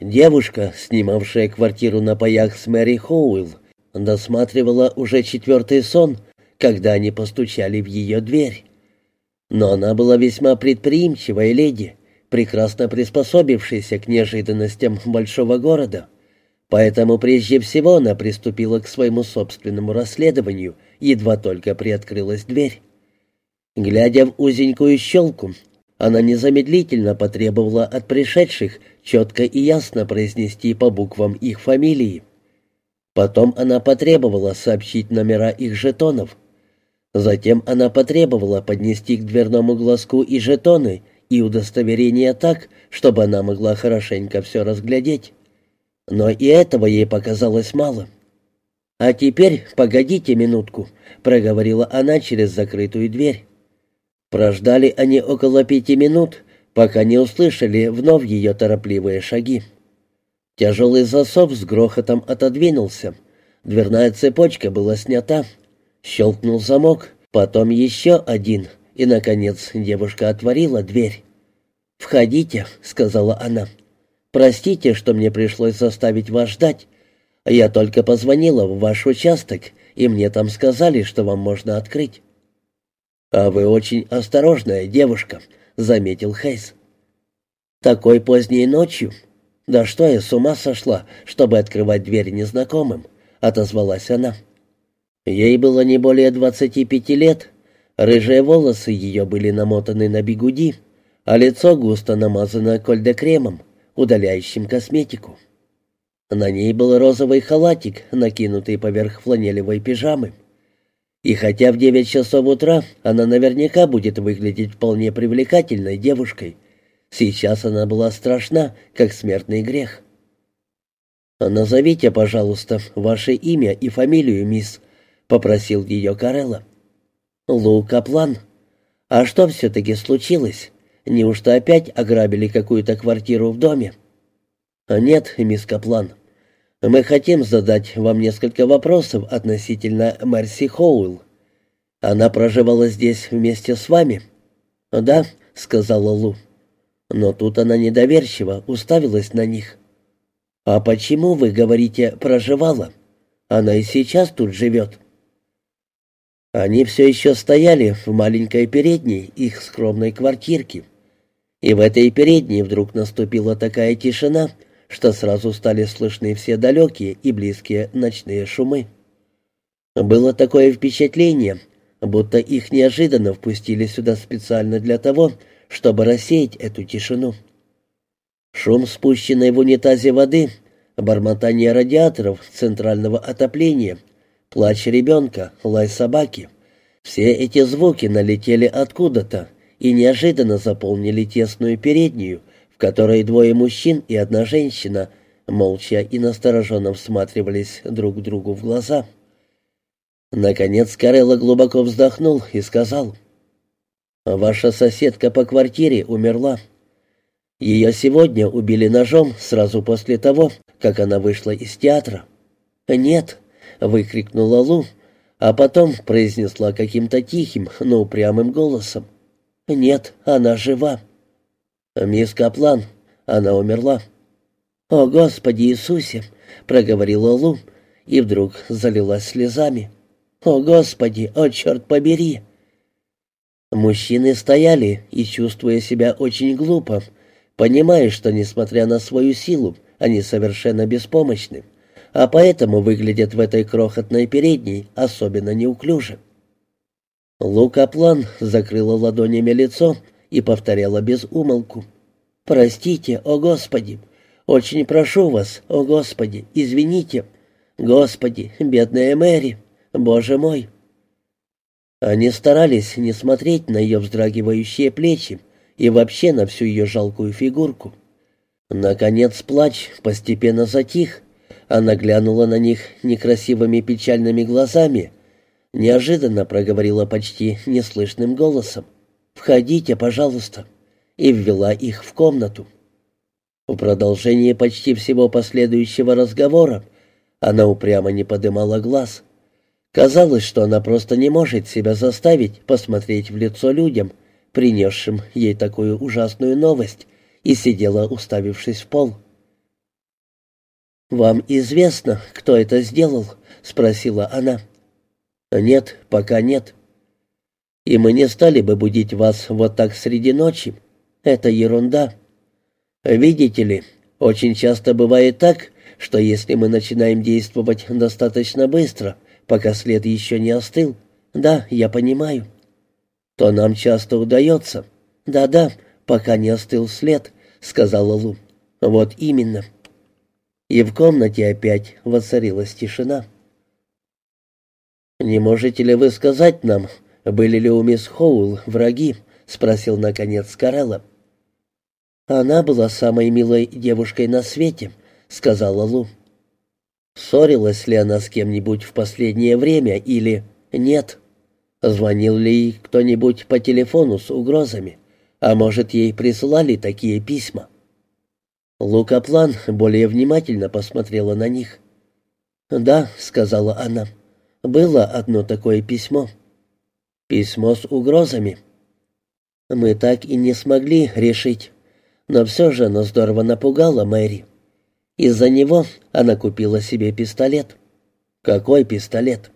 Девушка, снимавшая квартиру на паях с Мэри Хоуэлл, досматривала уже четвертый сон, когда они постучали в ее дверь. Но она была весьма предприимчивая леди, прекрасно приспособившаяся к неожиданностям большого города. Поэтому прежде всего она приступила к своему собственному расследованию, едва только приоткрылась дверь. Глядя в узенькую щелку, она незамедлительно потребовала от пришедших четко и ясно произнести по буквам их фамилии. Потом она потребовала сообщить номера их жетонов. Затем она потребовала поднести к дверному глазку и жетоны, и удостоверение так, чтобы она могла хорошенько все разглядеть. Но и этого ей показалось мало. «А теперь погодите минутку», — проговорила она через закрытую дверь. Прождали они около пяти минут, пока не услышали вновь ее торопливые шаги. Тяжелый засов с грохотом отодвинулся. Дверная цепочка была снята. Щелкнул замок, потом еще один, и, наконец, девушка отворила дверь. «Входите», — сказала она. «Простите, что мне пришлось заставить вас ждать. Я только позвонила в ваш участок, и мне там сказали, что вам можно открыть». «А вы очень осторожная девушка», — заметил Хейс. «Такой поздней ночью? Да что я с ума сошла, чтобы открывать дверь незнакомым?» — отозвалась она. Ей было не более двадцати пяти лет. Рыжие волосы ее были намотаны на бигуди, а лицо густо намазано кольдекремом, удаляющим косметику. На ней был розовый халатик, накинутый поверх фланелевой пижамы. И хотя в девять часов утра она наверняка будет выглядеть вполне привлекательной девушкой, сейчас она была страшна, как смертный грех. «Назовите, пожалуйста, ваше имя и фамилию, мисс», — попросил ее Карелла. «Лу Каплан. А что все-таки случилось? Неужто опять ограбили какую-то квартиру в доме?» «Нет, мисс Каплан. Мы хотим задать вам несколько вопросов относительно Мерси Хоуэлл. Она проживала здесь вместе с вами?» «Да», — сказала Лу. Но тут она недоверчиво уставилась на них. «А почему вы говорите «проживала»? Она и сейчас тут живет». Они все еще стояли в маленькой передней их скромной квартирки. И в этой передней вдруг наступила такая тишина, что сразу стали слышны все далекие и близкие ночные шумы. Было такое впечатление, будто их неожиданно впустили сюда специально для того, чтобы рассеять эту тишину. Шум спущенной в унитазе воды, бормотание радиаторов центрального отопления, плач ребенка, лай собаки — все эти звуки налетели откуда-то и неожиданно заполнили тесную переднюю, в которой двое мужчин и одна женщина молча и настороженно всматривались друг другу в глаза. Наконец Карелла глубоко вздохнул и сказал, «Ваша соседка по квартире умерла. Ее сегодня убили ножом сразу после того, как она вышла из театра». «Нет!» — выкрикнула Лу, а потом произнесла каким-то тихим, но упрямым голосом. «Нет, она жива». «Мисс Каплан, она умерла». «О, Господи Иисусе!» — проговорила Лу и вдруг залилась слезами. «О, Господи! О, черт побери!» Мужчины стояли и, чувствуя себя очень глупо, понимая, что, несмотря на свою силу, они совершенно беспомощны, а поэтому выглядят в этой крохотной передней особенно неуклюже. Лу Каплан закрыла ладонями лицо и повторяла без умолку. «Простите, о Господи! Очень прошу вас, о Господи, извините! Господи, бедная Мэри! Боже мой!» Они старались не смотреть на ее вздрагивающие плечи и вообще на всю ее жалкую фигурку. Наконец плач постепенно затих. Она глянула на них некрасивыми печальными глазами, неожиданно проговорила почти неслышным голосом. «Входите, пожалуйста», и ввела их в комнату. В продолжении почти всего последующего разговора она упрямо не подымала глаз. Казалось, что она просто не может себя заставить посмотреть в лицо людям, принесшим ей такую ужасную новость, и сидела, уставившись в пол. «Вам известно, кто это сделал?» — спросила она. «Нет, пока нет. И мы не стали бы будить вас вот так среди ночи. Это ерунда. Видите ли, очень часто бывает так, что если мы начинаем действовать достаточно быстро, пока след еще не остыл, да, я понимаю, то нам часто удается. Да-да, пока не остыл след, сказала Лу. Вот именно. И в комнате опять воцарилась тишина. «Не можете ли вы сказать нам, были ли у мисс Хоул враги?» — спросил, наконец, Карелла. «Она была самой милой девушкой на свете», — сказала Лу. «Ссорилась ли она с кем-нибудь в последнее время или нет? Звонил ли ей кто-нибудь по телефону с угрозами? А может, ей присылали такие письма?» Лу Каплан более внимательно посмотрела на них. «Да», — сказала она, — «было одно такое письмо». «Письмо с угрозами». «Мы так и не смогли решить». Но все же оно здорово напугало Мэри. Из-за него она купила себе пистолет. Какой пистолет?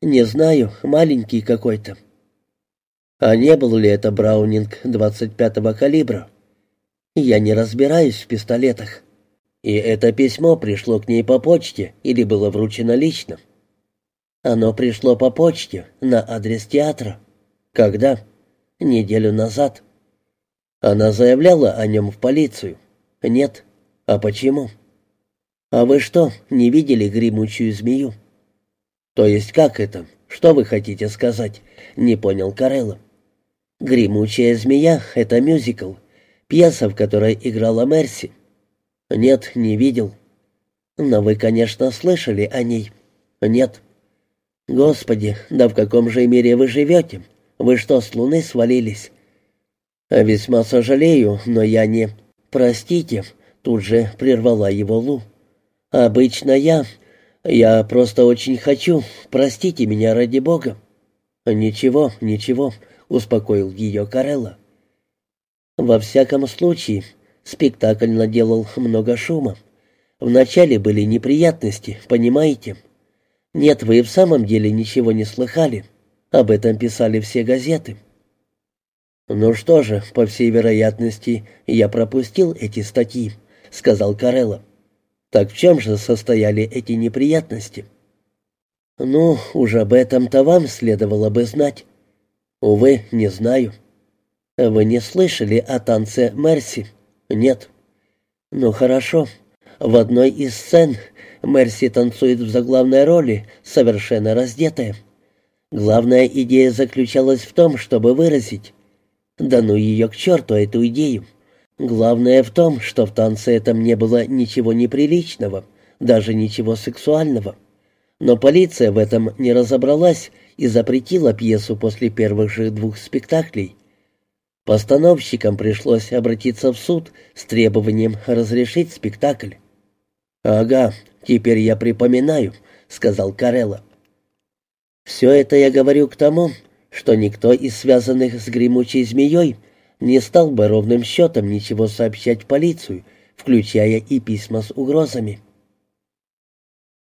Не знаю, маленький какой-то. А не был ли это Браунинг 25-го калибра? Я не разбираюсь в пистолетах. И это письмо пришло к ней по почте или было вручено лично? Оно пришло по почте на адрес театра. Когда? Неделю назад. Она заявляла о нем в полицию? Нет. А почему? А вы что, не видели гремучую змею? То есть как это? Что вы хотите сказать? Не понял Карелла. Гремучая змея — это мюзикл, пьеса, в которой играла Мерси. Нет, не видел. Но вы, конечно, слышали о ней. Нет. Господи, да в каком же мире вы живете? Вы что, с луны свалились? «Весьма сожалею, но я не...» «Простите», — тут же прервала его Лу. «Обычно я... Я просто очень хочу. Простите меня ради бога». «Ничего, ничего», — успокоил ее Карелла. «Во всяком случае, спектакль наделал много шума. Вначале были неприятности, понимаете? Нет, вы в самом деле ничего не слыхали. Об этом писали все газеты». «Ну что же, по всей вероятности, я пропустил эти статьи», — сказал Карелла. «Так в чем же состояли эти неприятности?» «Ну, уж об этом-то вам следовало бы знать». «Увы, не знаю». «Вы не слышали о танце Мерси?» «Нет». «Ну хорошо. В одной из сцен Мерси танцует в заглавной роли, совершенно раздетая. Главная идея заключалась в том, чтобы выразить, да ну ее к черту, эту идею. Главное в том, что в танце этом не было ничего неприличного, даже ничего сексуального. Но полиция в этом не разобралась и запретила пьесу после первых же двух спектаклей. Постановщикам пришлось обратиться в суд с требованием разрешить спектакль. «Ага, теперь я припоминаю», — сказал Карелла. «Все это я говорю к тому, что никто из связанных с гремучей змеей не стал бы ровным счетом ничего сообщать в полицию, включая и письма с угрозами.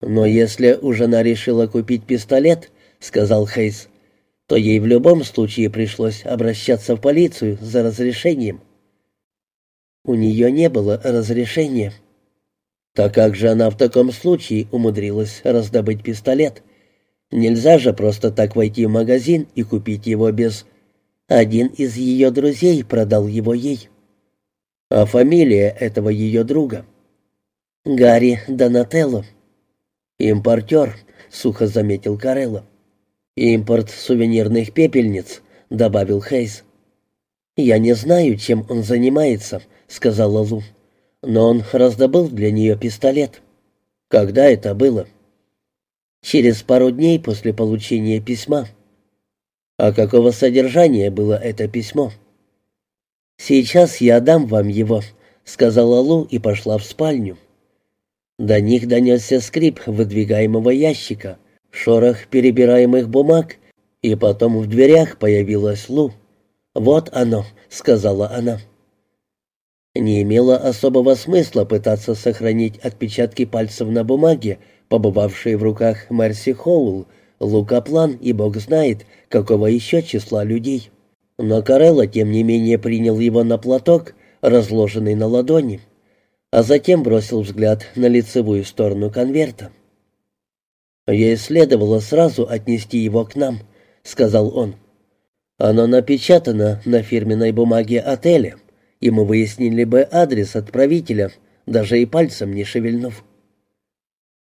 «Но если у жена решила купить пистолет», — сказал Хейс, — «то ей в любом случае пришлось обращаться в полицию за разрешением». У нее не было разрешения. Так как же она в таком случае умудрилась раздобыть пистолет? Нельзя же просто так войти в магазин и купить его без... Один из ее друзей продал его ей. А фамилия этого ее друга? Гарри Донателло. Импортер, сухо заметил Карелло. Импорт сувенирных пепельниц, добавил Хейс. Я не знаю, чем он занимается, сказала Лу. Но он раздобыл для нее пистолет. Когда это было? через пару дней после получения письма. А какого содержания было это письмо? «Сейчас я дам вам его», — сказала Лу и пошла в спальню. До них донесся скрип выдвигаемого ящика, шорох перебираемых бумаг, и потом в дверях появилась Лу. «Вот оно», — сказала она. Не имело особого смысла пытаться сохранить отпечатки пальцев на бумаге, побывавшие в руках Мерси Хоул, Лука План и бог знает, какого еще числа людей. Но Карелла, тем не менее, принял его на платок, разложенный на ладони, а затем бросил взгляд на лицевую сторону конверта. «Ей следовало сразу отнести его к нам», — сказал он. «Оно напечатано на фирменной бумаге отеля, и мы выяснили бы адрес отправителя, даже и пальцем не шевельнув».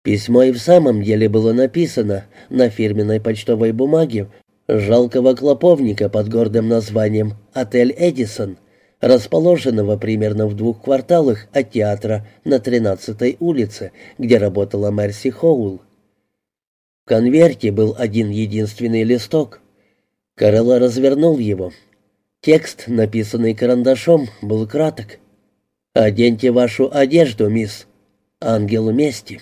Письмо и в самом деле было написано на фирменной почтовой бумаге жалкого клоповника под гордым названием «Отель Эдисон», расположенного примерно в двух кварталах от театра на 13-й улице, где работала Мерси Хоул. В конверте был один единственный листок. Карелла развернул его. Текст, написанный карандашом, был краток. «Оденьте вашу одежду, мисс. Ангел мести».